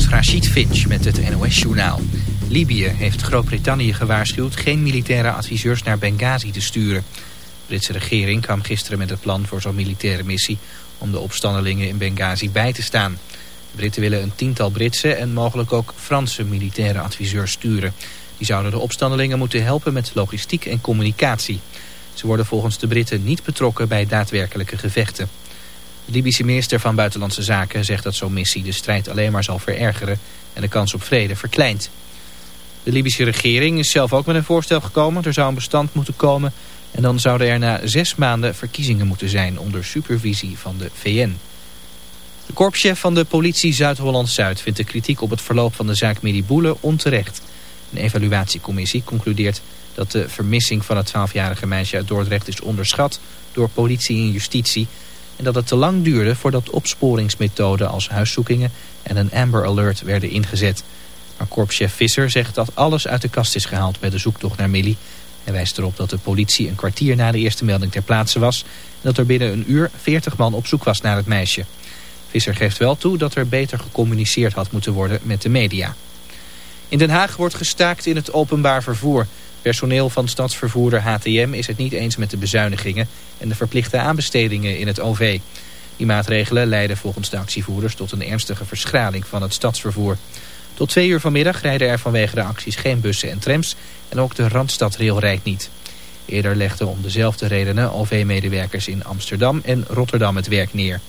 is Finch met het NOS-journaal. Libië heeft Groot-Brittannië gewaarschuwd geen militaire adviseurs naar Benghazi te sturen. De Britse regering kwam gisteren met het plan voor zo'n militaire missie om de opstandelingen in Benghazi bij te staan. De Britten willen een tiental Britse en mogelijk ook Franse militaire adviseurs sturen. Die zouden de opstandelingen moeten helpen met logistiek en communicatie. Ze worden volgens de Britten niet betrokken bij daadwerkelijke gevechten. De Libische minister van Buitenlandse Zaken zegt dat zo'n missie de strijd alleen maar zal verergeren en de kans op vrede verkleint. De Libische regering is zelf ook met een voorstel gekomen. Er zou een bestand moeten komen en dan zouden er na zes maanden verkiezingen moeten zijn onder supervisie van de VN. De korpschef van de politie Zuid-Holland-Zuid vindt de kritiek op het verloop van de zaak Medi Boele onterecht. Een evaluatiecommissie concludeert dat de vermissing van het 12-jarige meisje uit Dordrecht is onderschat door politie en justitie en dat het te lang duurde voordat opsporingsmethoden als huiszoekingen en een Amber Alert werden ingezet. Maar korpschef Visser zegt dat alles uit de kast is gehaald bij de zoektocht naar Millie. Hij wijst erop dat de politie een kwartier na de eerste melding ter plaatse was... en dat er binnen een uur 40 man op zoek was naar het meisje. Visser geeft wel toe dat er beter gecommuniceerd had moeten worden met de media. In Den Haag wordt gestaakt in het openbaar vervoer. Personeel van stadsvervoerder HTM is het niet eens met de bezuinigingen en de verplichte aanbestedingen in het OV. Die maatregelen leiden volgens de actievoerders tot een ernstige verschraling van het stadsvervoer. Tot twee uur vanmiddag rijden er vanwege de acties geen bussen en trams en ook de Randstadrail rijdt niet. Eerder legden om dezelfde redenen OV-medewerkers in Amsterdam en Rotterdam het werk neer.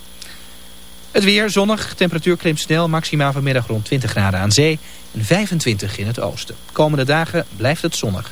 Het weer zonnig, temperatuur klimt snel, maximaal vanmiddag rond 20 graden aan zee en 25 in het oosten. Komende dagen blijft het zonnig.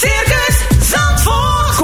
Circus Zandvoort.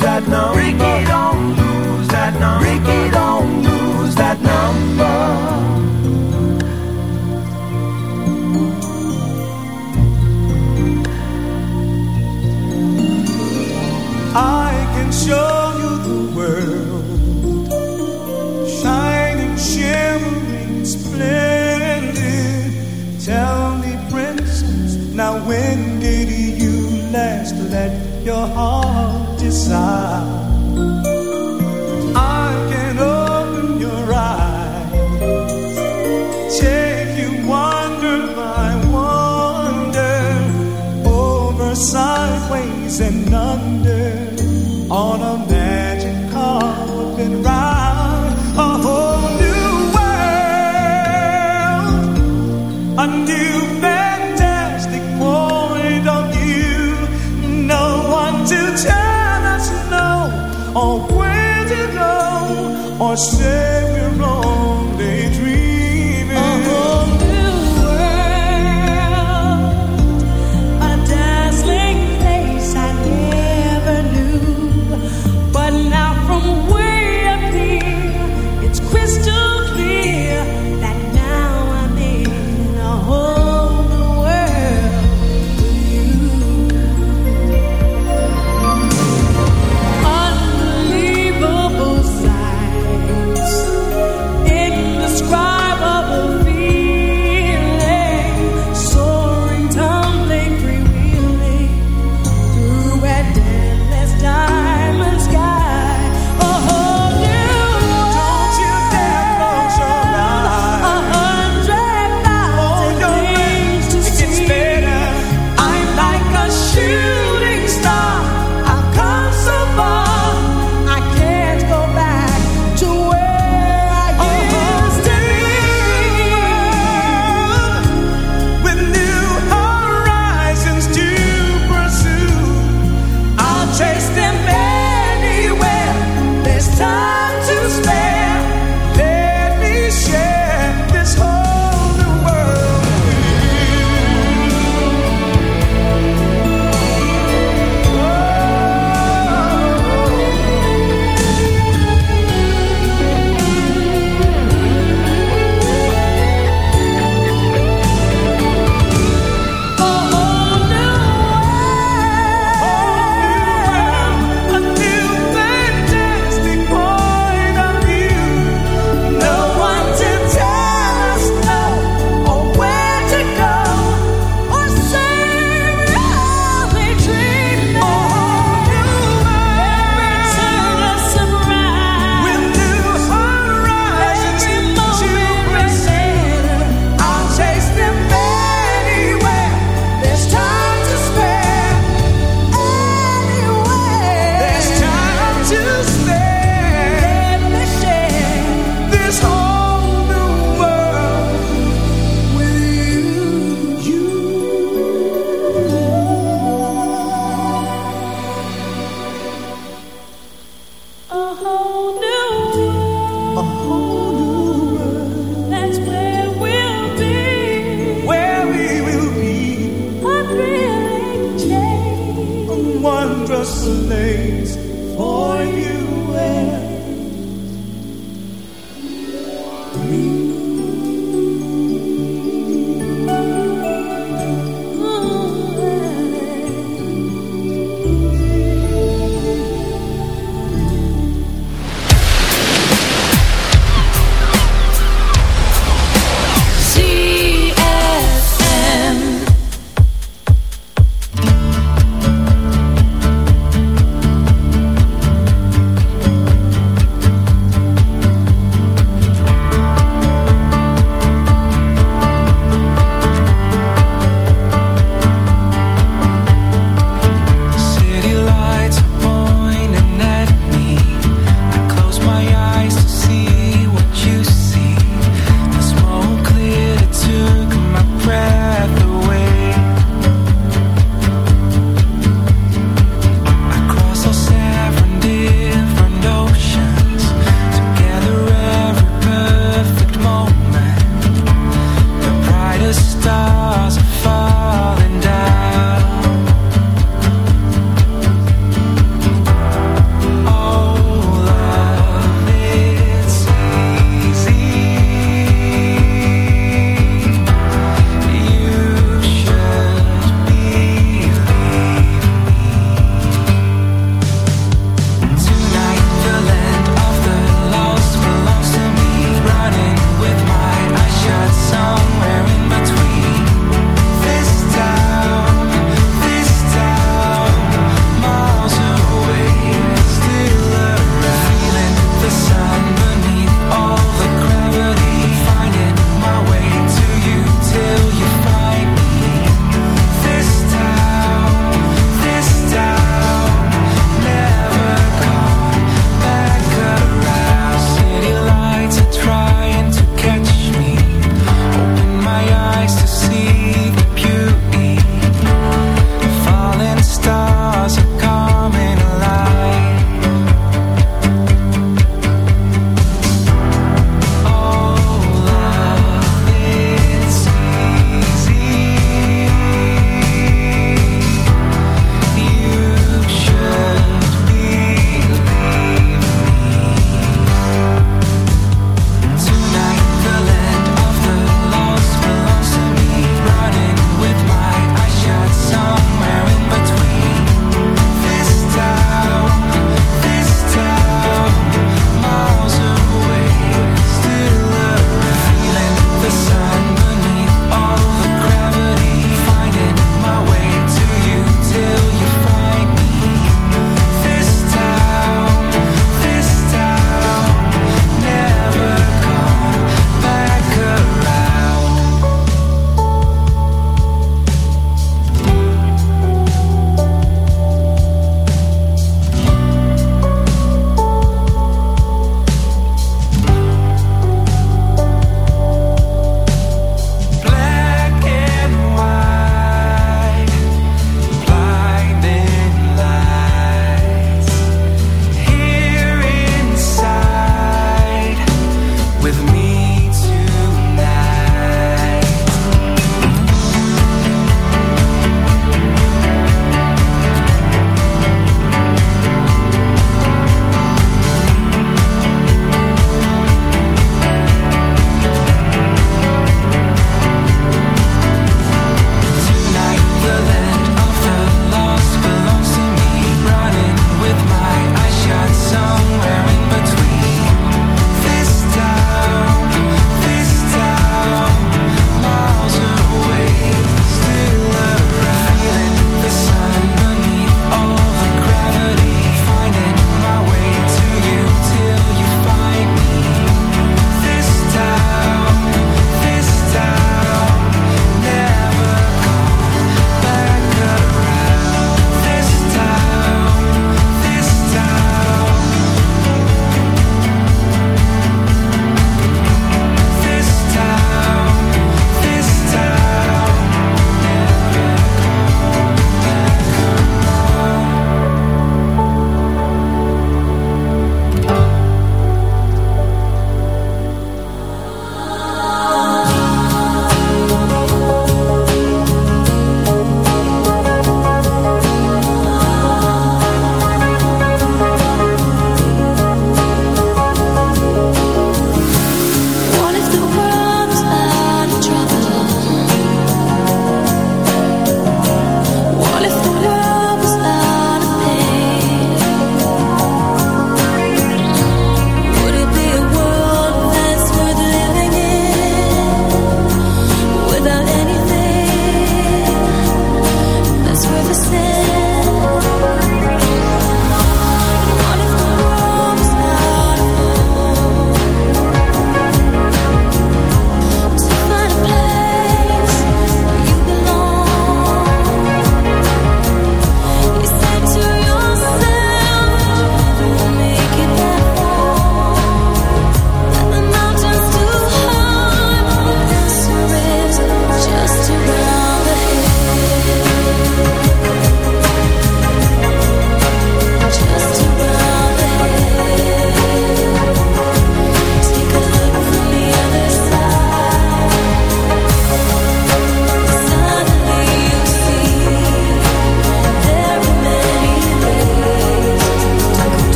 lose that number. Ricky, don't lose that number. Ricky, don't lose that number. I can show you the world Shining, shimmering, splendid Tell me, princess, now when did you last let your heart inside. for you.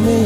me.